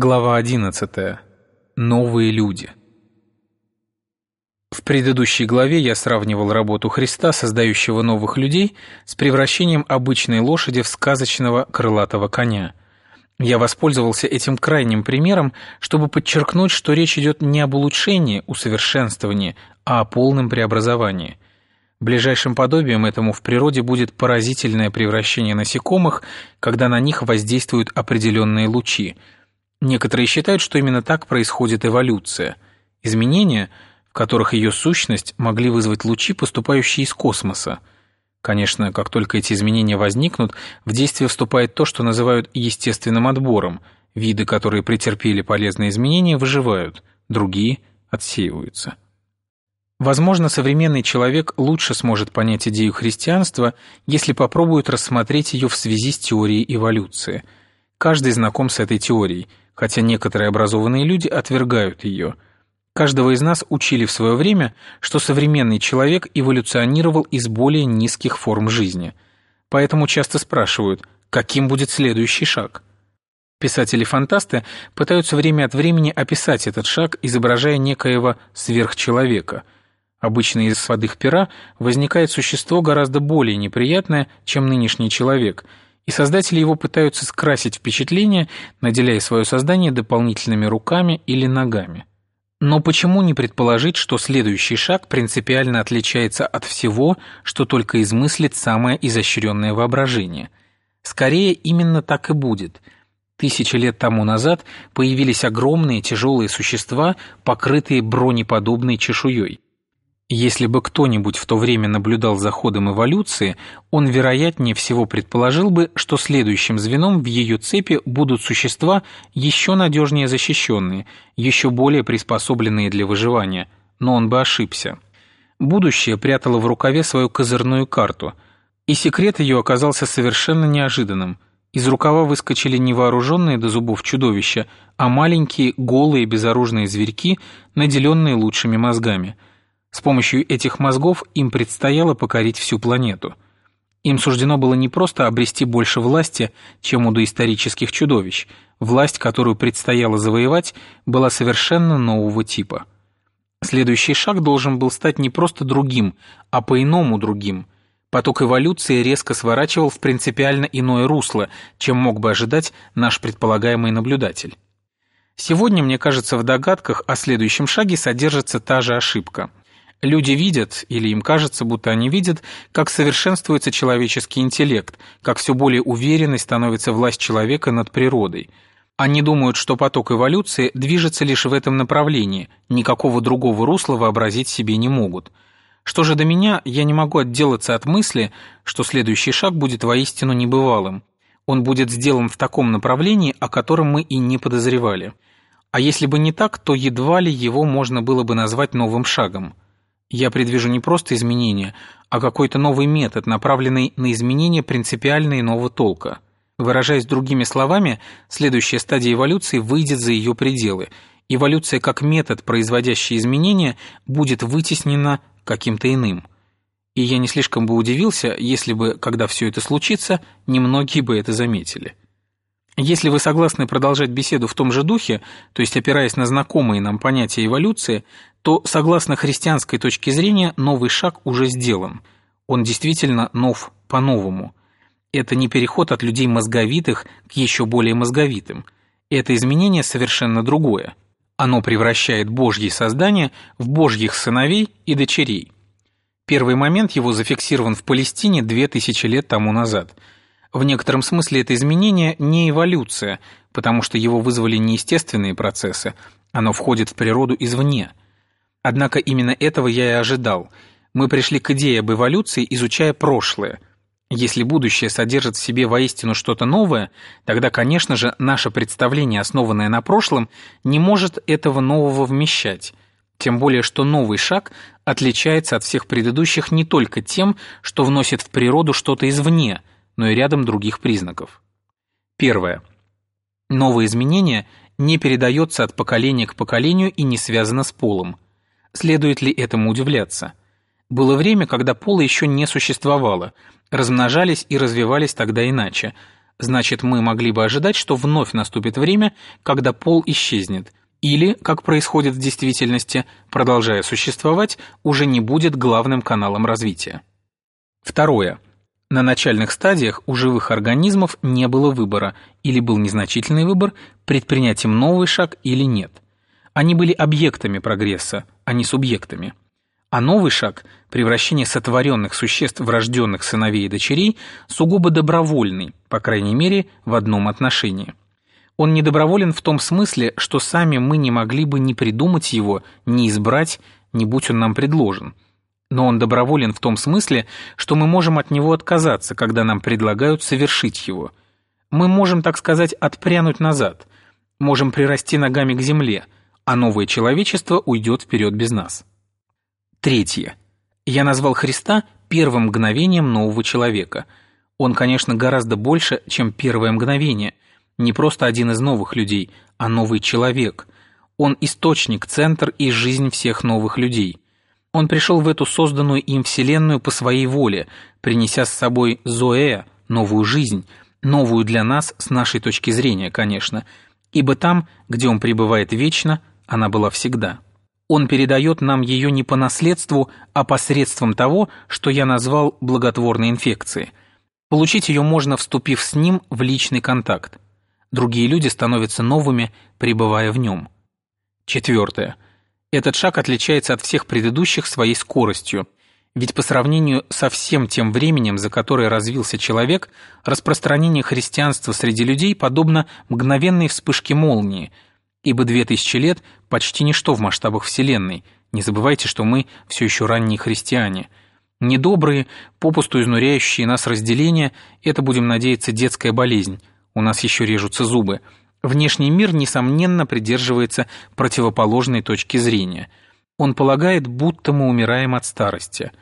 Глава 11. Новые люди. В предыдущей главе я сравнивал работу Христа, создающего новых людей, с превращением обычной лошади в сказочного крылатого коня. Я воспользовался этим крайним примером, чтобы подчеркнуть, что речь идет не об улучшении, усовершенствовании, а о полном преобразовании. Ближайшим подобием этому в природе будет поразительное превращение насекомых, когда на них воздействуют определенные лучи – Некоторые считают, что именно так происходит эволюция. Изменения, в которых ее сущность могли вызвать лучи, поступающие из космоса. Конечно, как только эти изменения возникнут, в действие вступает то, что называют естественным отбором. Виды, которые претерпели полезные изменения, выживают, другие отсеиваются. Возможно, современный человек лучше сможет понять идею христианства, если попробует рассмотреть ее в связи с теорией эволюции. Каждый знаком с этой теорией – хотя некоторые образованные люди отвергают ее. Каждого из нас учили в свое время, что современный человек эволюционировал из более низких форм жизни. Поэтому часто спрашивают, каким будет следующий шаг? Писатели-фантасты пытаются время от времени описать этот шаг, изображая некоего сверхчеловека. Обычно из сводых пера возникает существо гораздо более неприятное, чем нынешний человек – и создатели его пытаются скрасить впечатление, наделяя свое создание дополнительными руками или ногами. Но почему не предположить, что следующий шаг принципиально отличается от всего, что только измыслит самое изощренное воображение? Скорее, именно так и будет. Тысячи лет тому назад появились огромные тяжелые существа, покрытые бронеподобной чешуей. Если бы кто-нибудь в то время наблюдал за ходом эволюции, он, вероятнее всего, предположил бы, что следующим звеном в ее цепи будут существа еще надежнее защищенные, еще более приспособленные для выживания, но он бы ошибся. Будущее прятало в рукаве свою козырную карту, и секрет ее оказался совершенно неожиданным. Из рукава выскочили не вооруженные до зубов чудовища, а маленькие, голые, безоружные зверьки, наделенные лучшими мозгами – с помощью этих мозгов им предстояло покорить всю планету. Им суждено было не просто обрести больше власти, чем у доисторических чудовищ. Власть, которую предстояло завоевать, была совершенно нового типа. Следующий шаг должен был стать не просто другим, а по-иному другим. Поток эволюции резко сворачивал в принципиально иное русло, чем мог бы ожидать наш предполагаемый наблюдатель. Сегодня, мне кажется, в догадках о следующем шаге содержится та же ошибка – Люди видят, или им кажется, будто они видят, как совершенствуется человеческий интеллект, как все более уверенной становится власть человека над природой. Они думают, что поток эволюции движется лишь в этом направлении, никакого другого русла вообразить себе не могут. Что же до меня, я не могу отделаться от мысли, что следующий шаг будет воистину небывалым. Он будет сделан в таком направлении, о котором мы и не подозревали. А если бы не так, то едва ли его можно было бы назвать новым шагом. Я предвижу не просто изменения, а какой-то новый метод, направленный на изменение принципиально иного толка. Выражаясь другими словами, следующая стадия эволюции выйдет за ее пределы. Эволюция как метод, производящий изменения, будет вытеснена каким-то иным. И я не слишком бы удивился, если бы, когда все это случится, немногие бы это заметили. Если вы согласны продолжать беседу в том же духе, то есть опираясь на знакомые нам понятия эволюции, то, согласно христианской точке зрения, новый шаг уже сделан. Он действительно нов по-новому. Это не переход от людей мозговитых к еще более мозговитым. Это изменение совершенно другое. Оно превращает Божьи создания в Божьих сыновей и дочерей. Первый момент его зафиксирован в Палестине две тысячи лет тому назад – в некотором смысле это изменение не эволюция, потому что его вызвали не естественные процессы, оно входит в природу извне. Однако именно этого я и ожидал. Мы пришли к идее об эволюции, изучая прошлое. Если будущее содержит в себе воистину что-то новое, тогда, конечно же, наше представление, основанное на прошлом, не может этого нового вмещать. Тем более, что новый шаг отличается от всех предыдущих не только тем, что вносит в природу что-то извне – но и рядом других признаков. Первое. Новое изменение не передается от поколения к поколению и не связано с полом. Следует ли этому удивляться? Было время, когда пола еще не существовало, размножались и развивались тогда иначе. Значит, мы могли бы ожидать, что вновь наступит время, когда пол исчезнет, или, как происходит в действительности, продолжая существовать, уже не будет главным каналом развития. Второе. На начальных стадиях у живых организмов не было выбора, или был незначительный выбор, предпринять им новый шаг или нет. Они были объектами прогресса, а не субъектами. А новый шаг – превращение сотворенных существ в рожденных сыновей и дочерей – сугубо добровольный, по крайней мере, в одном отношении. Он недоброволен в том смысле, что сами мы не могли бы ни придумать его, ни избрать, не будь он нам предложен – но он доброволен в том смысле, что мы можем от него отказаться, когда нам предлагают совершить его. Мы можем, так сказать, отпрянуть назад, можем прирасти ногами к земле, а новое человечество уйдет вперед без нас. Третье. Я назвал Христа первым мгновением нового человека. Он, конечно, гораздо больше, чем первое мгновение. Не просто один из новых людей, а новый человек. Он источник, центр и жизнь всех новых людей – он пришел в эту созданную им вселенную по своей воле, принеся с собой Зоэ, новую жизнь, новую для нас с нашей точки зрения, конечно, ибо там, где он пребывает вечно, она была всегда. Он передает нам ее не по наследству, а посредством того, что я назвал благотворной инфекцией. Получить ее можно, вступив с ним в личный контакт. Другие люди становятся новыми, пребывая в нем. Четвертое – этот шаг отличается от всех предыдущих своей скоростью, ведь по сравнению со всем тем временем, за которое развился человек, распространение христианства среди людей подобно мгновенной вспышке молнии, ибо две тысячи лет – почти ничто в масштабах Вселенной. Не забывайте, что мы все еще ранние христиане. Недобрые, попусту изнуряющие нас разделения – это, будем надеяться, детская болезнь. У нас еще режутся зубы – Внешний мир, несомненно, придерживается противоположной точки зрения. Он полагает, будто мы умираем от старости.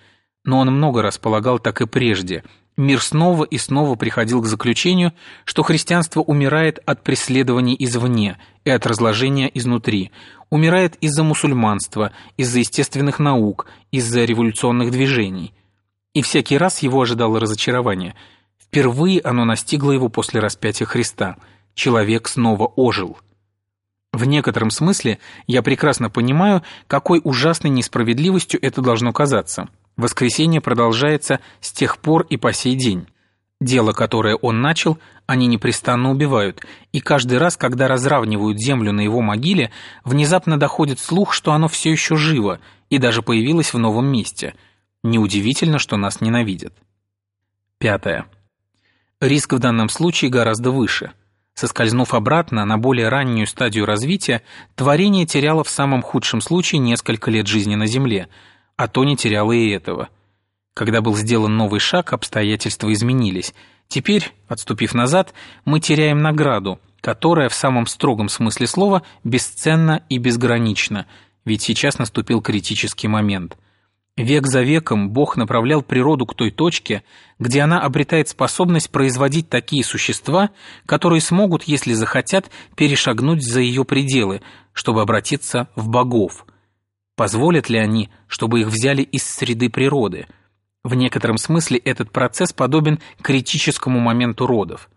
Но он много раз полагал так и прежде. Мир снова и снова приходил к заключению, что христианство умирает от преследований извне и от разложения изнутри, умирает из-за мусульманства, из-за естественных наук, из-за революционных движений. И всякий раз его ожидало разочарование. Впервые оно настигло его после распятия Христа – человек снова ожил. В некотором смысле я прекрасно понимаю, какой ужасной несправедливостью это должно казаться. Воскресенье продолжается с тех пор и по сей день. Дело, которое он начал, они непрестанно убивают, и каждый раз, когда разравнивают землю на его могиле, внезапно доходит слух, что оно все еще живо и даже появилось в новом месте. Неудивительно, что нас ненавидят. Пятое. Риск в данном случае гораздо выше – Соскользнув обратно на более раннюю стадию развития, творение теряло в самом худшем случае несколько лет жизни на Земле, а то не теряло и этого. Когда был сделан новый шаг, обстоятельства изменились. Теперь, отступив назад, мы теряем награду, которая в самом строгом смысле слова бесценна и безгранична, ведь сейчас наступил критический момент – Век за веком Бог направлял природу к той точке, где она обретает способность производить такие существа, которые смогут, если захотят, перешагнуть за ее пределы, чтобы обратиться в богов. Позволят ли они, чтобы их взяли из среды природы? В некотором смысле этот процесс подобен критическому моменту родов.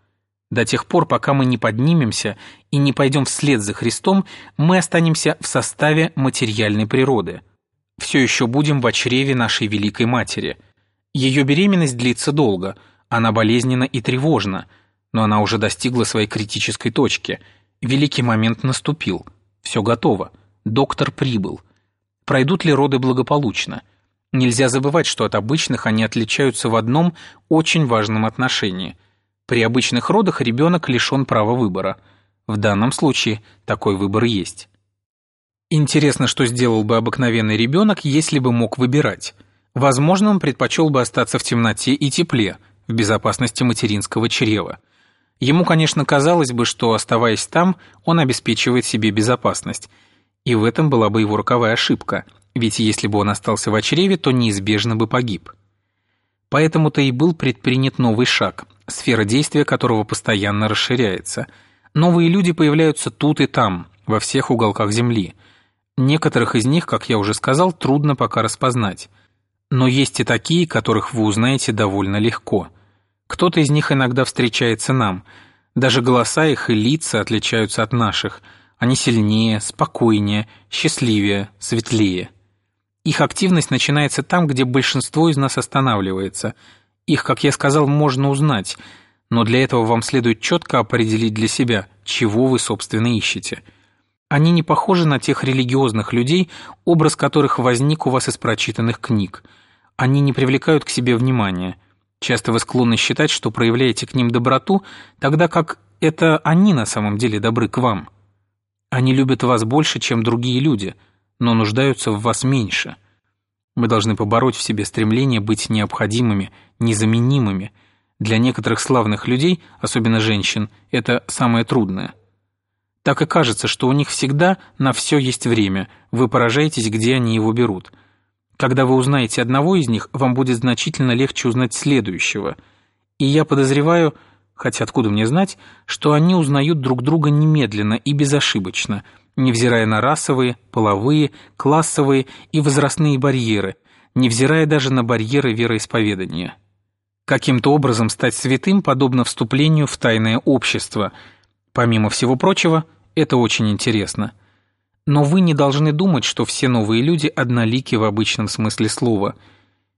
До тех пор, пока мы не поднимемся и не пойдем вслед за Христом, мы останемся в составе материальной природы – все еще будем в чреве нашей Великой Матери. Ее беременность длится долго, она болезненна и тревожна, но она уже достигла своей критической точки. Великий момент наступил. Все готово. Доктор прибыл. Пройдут ли роды благополучно? Нельзя забывать, что от обычных они отличаются в одном очень важном отношении. При обычных родах ребенок лишен права выбора. В данном случае такой выбор есть. Интересно, что сделал бы обыкновенный ребенок, если бы мог выбирать. Возможно, он предпочел бы остаться в темноте и тепле, в безопасности материнского чрева. Ему, конечно, казалось бы, что, оставаясь там, он обеспечивает себе безопасность. И в этом была бы его роковая ошибка, ведь если бы он остался в чреве, то неизбежно бы погиб. Поэтому-то и был предпринят новый шаг, сфера действия которого постоянно расширяется. Новые люди появляются тут и там, во всех уголках Земли – Некоторых из них, как я уже сказал, трудно пока распознать. Но есть и такие, которых вы узнаете довольно легко. Кто-то из них иногда встречается нам. Даже голоса их и лица отличаются от наших. Они сильнее, спокойнее, счастливее, светлее. Их активность начинается там, где большинство из нас останавливается. Их, как я сказал, можно узнать, но для этого вам следует четко определить для себя, чего вы, собственно, ищете. Они не похожи на тех религиозных людей, образ которых возник у вас из прочитанных книг. Они не привлекают к себе внимания – Часто вы склонны считать, что проявляете к ним доброту, тогда как это они на самом деле добры к вам. Они любят вас больше, чем другие люди, но нуждаются в вас меньше. Мы должны побороть в себе стремление быть необходимыми, незаменимыми. Для некоторых славных людей, особенно женщин, это самое трудное. Так и кажется, что у них всегда на все есть время, вы поражаетесь, где они его берут – когда вы узнаете одного из них, вам будет значительно легче узнать следующего. И я подозреваю, хотя откуда мне знать, что они узнают друг друга немедленно и безошибочно, невзирая на расовые, половые, классовые и возрастные барьеры, невзирая даже на барьеры вероисповедания. Каким-то образом стать святым подобно вступлению в тайное общество. Помимо всего прочего, это очень интересно – но вы не должны думать, что все новые люди однолики в обычном смысле слова.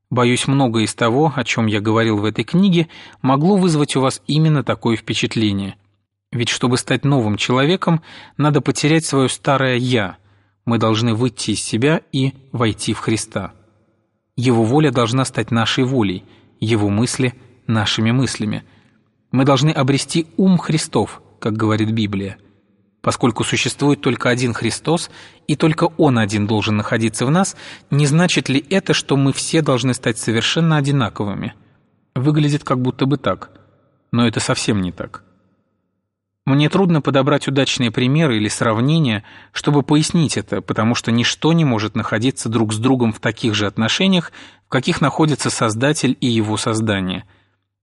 Боюсь, многое из того, о чем я говорил в этой книге, могло вызвать у вас именно такое впечатление. Ведь чтобы стать новым человеком, надо потерять свое старое «я». Мы должны выйти из себя и войти в Христа. Его воля должна стать нашей волей, его мысли – нашими мыслями. Мы должны обрести ум Христов, как говорит Библия – Поскольку существует только один Христос, и только Он один должен находиться в нас, не значит ли это, что мы все должны стать совершенно одинаковыми? Выглядит как будто бы так, но это совсем не так. Мне трудно подобрать удачные примеры или сравнения, чтобы пояснить это, потому что ничто не может находиться друг с другом в таких же отношениях, в каких находится Создатель и его создание.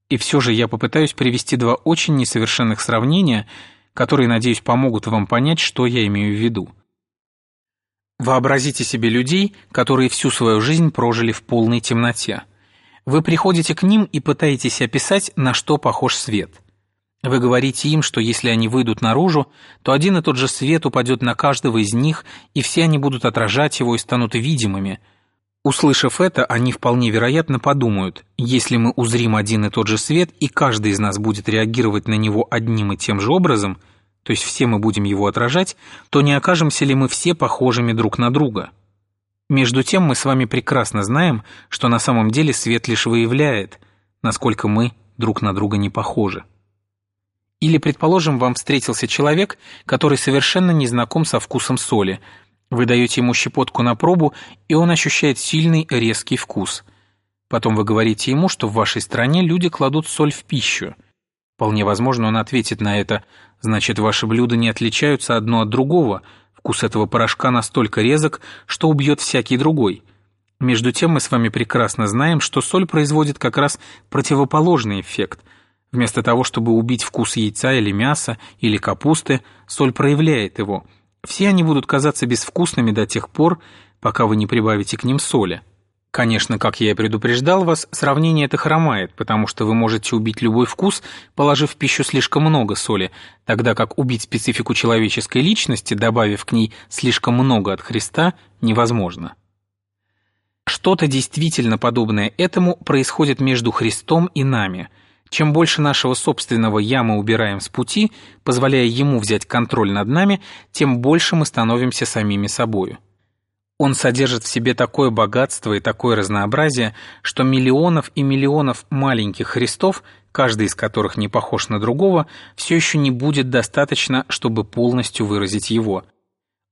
И все же я попытаюсь привести два очень несовершенных сравнения – которые, надеюсь, помогут вам понять, что я имею в виду. Вообразите себе людей, которые всю свою жизнь прожили в полной темноте. Вы приходите к ним и пытаетесь описать, на что похож свет. Вы говорите им, что если они выйдут наружу, то один и тот же свет упадет на каждого из них, и все они будут отражать его и станут видимыми – Услышав это, они вполне вероятно подумают, если мы узрим один и тот же свет, и каждый из нас будет реагировать на него одним и тем же образом, то есть все мы будем его отражать, то не окажемся ли мы все похожими друг на друга? Между тем мы с вами прекрасно знаем, что на самом деле свет лишь выявляет, насколько мы друг на друга не похожи. Или, предположим, вам встретился человек, который совершенно не знаком со вкусом соли – вы даете ему щепотку на пробу, и он ощущает сильный резкий вкус. Потом вы говорите ему, что в вашей стране люди кладут соль в пищу. Вполне возможно, он ответит на это, значит, ваши блюда не отличаются одно от другого, вкус этого порошка настолько резок, что убьет всякий другой. Между тем мы с вами прекрасно знаем, что соль производит как раз противоположный эффект. Вместо того, чтобы убить вкус яйца или мяса, или капусты, соль проявляет его – все они будут казаться безвкусными до тех пор, пока вы не прибавите к ним соли. Конечно, как я и предупреждал вас, сравнение это хромает, потому что вы можете убить любой вкус, положив в пищу слишком много соли, тогда как убить специфику человеческой личности, добавив к ней слишком много от Христа, невозможно. Что-то действительно подобное этому происходит между Христом и нами – чем больше нашего собственного «я» мы убираем с пути, позволяя ему взять контроль над нами, тем больше мы становимся самими собою. Он содержит в себе такое богатство и такое разнообразие, что миллионов и миллионов маленьких Христов, каждый из которых не похож на другого, все еще не будет достаточно, чтобы полностью выразить его.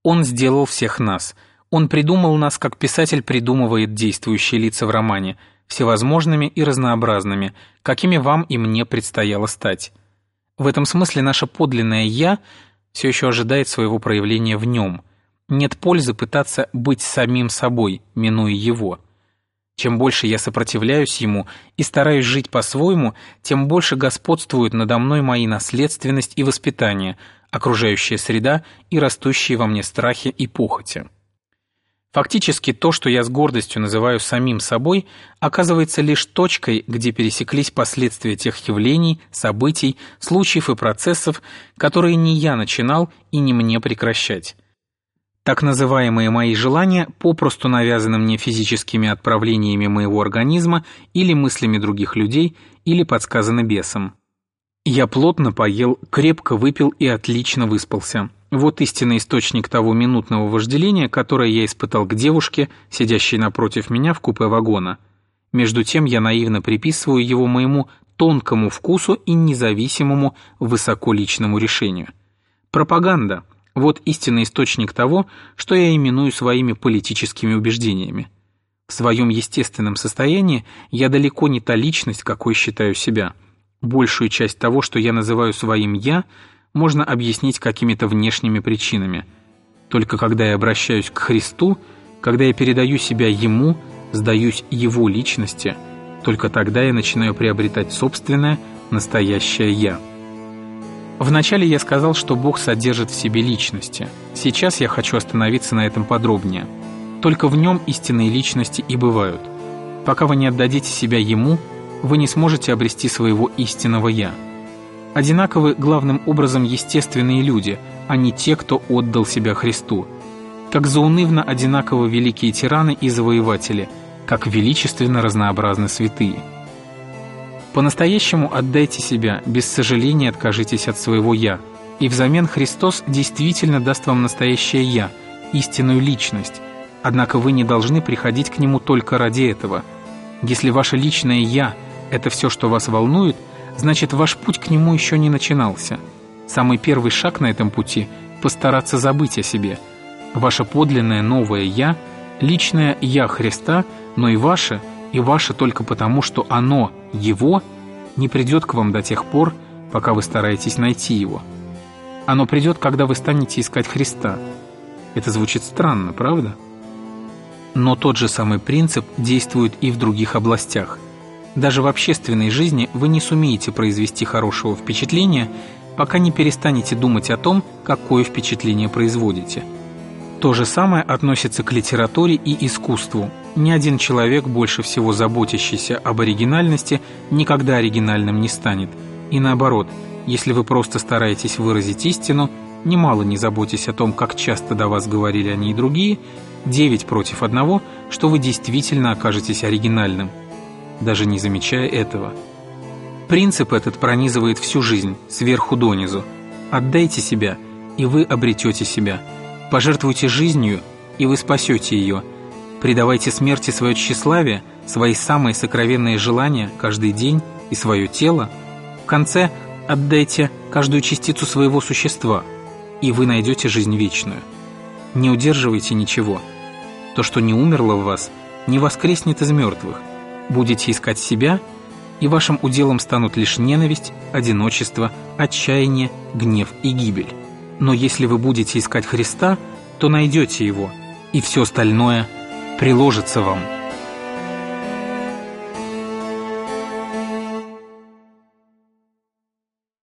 Он сделал всех нас. Он придумал нас, как писатель придумывает действующие лица в романе – всевозможными и разнообразными, какими вам и мне предстояло стать. В этом смысле наше подлинное «я» все еще ожидает своего проявления в нем. Нет пользы пытаться быть самим собой, минуя его. Чем больше я сопротивляюсь ему и стараюсь жить по-своему, тем больше господствуют надо мной мои наследственность и воспитание, окружающая среда и растущие во мне страхи и похоти. Фактически то, что я с гордостью называю самим собой, оказывается лишь точкой, где пересеклись последствия тех явлений, событий, случаев и процессов, которые не я начинал и не мне прекращать. Так называемые мои желания попросту навязаны мне физическими отправлениями моего организма или мыслями других людей, или подсказаны бесом. Я плотно поел, крепко выпил и отлично выспался. Вот истинный источник того минутного вожделения, которое я испытал к девушке, сидящей напротив меня в купе вагона. Между тем я наивно приписываю его моему тонкому вкусу и независимому высоколичному решению. Пропаганда – вот истинный источник того, что я именую своими политическими убеждениями. В своем естественном состоянии я далеко не та личность, какой считаю себя. Большую часть того, что я называю своим «я», можно объяснить какими-то внешними причинами. Только когда я обращаюсь к Христу, когда я передаю себя Ему, сдаюсь Его личности, только тогда я начинаю приобретать собственное, настоящее «я». Вначале я сказал, что Бог содержит в себе личности. Сейчас я хочу остановиться на этом подробнее. Только в нем истинные личности и бывают. Пока вы не отдадите себя Ему, вы не сможете обрести своего истинного «я» одинаковы главным образом естественные люди, а не те, кто отдал себя Христу. Как заунывно одинаково великие тираны и завоеватели, как величественно разнообразны святые. По-настоящему отдайте себя, без сожаления откажитесь от своего «я», и взамен Христос действительно даст вам настоящее «я», истинную личность, однако вы не должны приходить к Нему только ради этого. Если ваше личное «я» — это все, что вас волнует – значит ваш путь к нему еще не начинался. Самый первый шаг на этом пути – постараться забыть о себе. Ваше подлинное новое «Я» – личное «Я» Христа, но и ваше, и ваше только потому, что оно, Его, не придет к вам до тех пор, пока вы стараетесь найти Его. Оно придет, когда вы станете искать Христа. Это звучит странно, правда? Но тот же самый принцип действует и в других областях – даже в общественной жизни вы не сумеете произвести хорошего впечатления, пока не перестанете думать о том, какое впечатление производите. То же самое относится к литературе и искусству. Ни один человек, больше всего заботящийся об оригинальности, никогда оригинальным не станет. И наоборот, если вы просто стараетесь выразить истину, немало не заботясь о том, как часто до вас говорили они и другие, 9 против одного, что вы действительно окажетесь оригинальным – даже не замечая этого. Принцип этот пронизывает всю жизнь, сверху донизу. Отдайте себя, и вы обретете себя. Пожертвуйте жизнью, и вы спасете ее. Предавайте смерти свое тщеславие, свои самые сокровенные желания каждый день и свое тело. В конце отдайте каждую частицу своего существа, и вы найдете жизнь вечную. Не удерживайте ничего. То, что не умерло в вас, не воскреснет из мертвых – Будете искать себя, и вашим уделом станут лишь ненависть, одиночество, отчаяние, гнев и гибель. Но если вы будете искать Христа, то найдете Его, и все остальное приложится вам.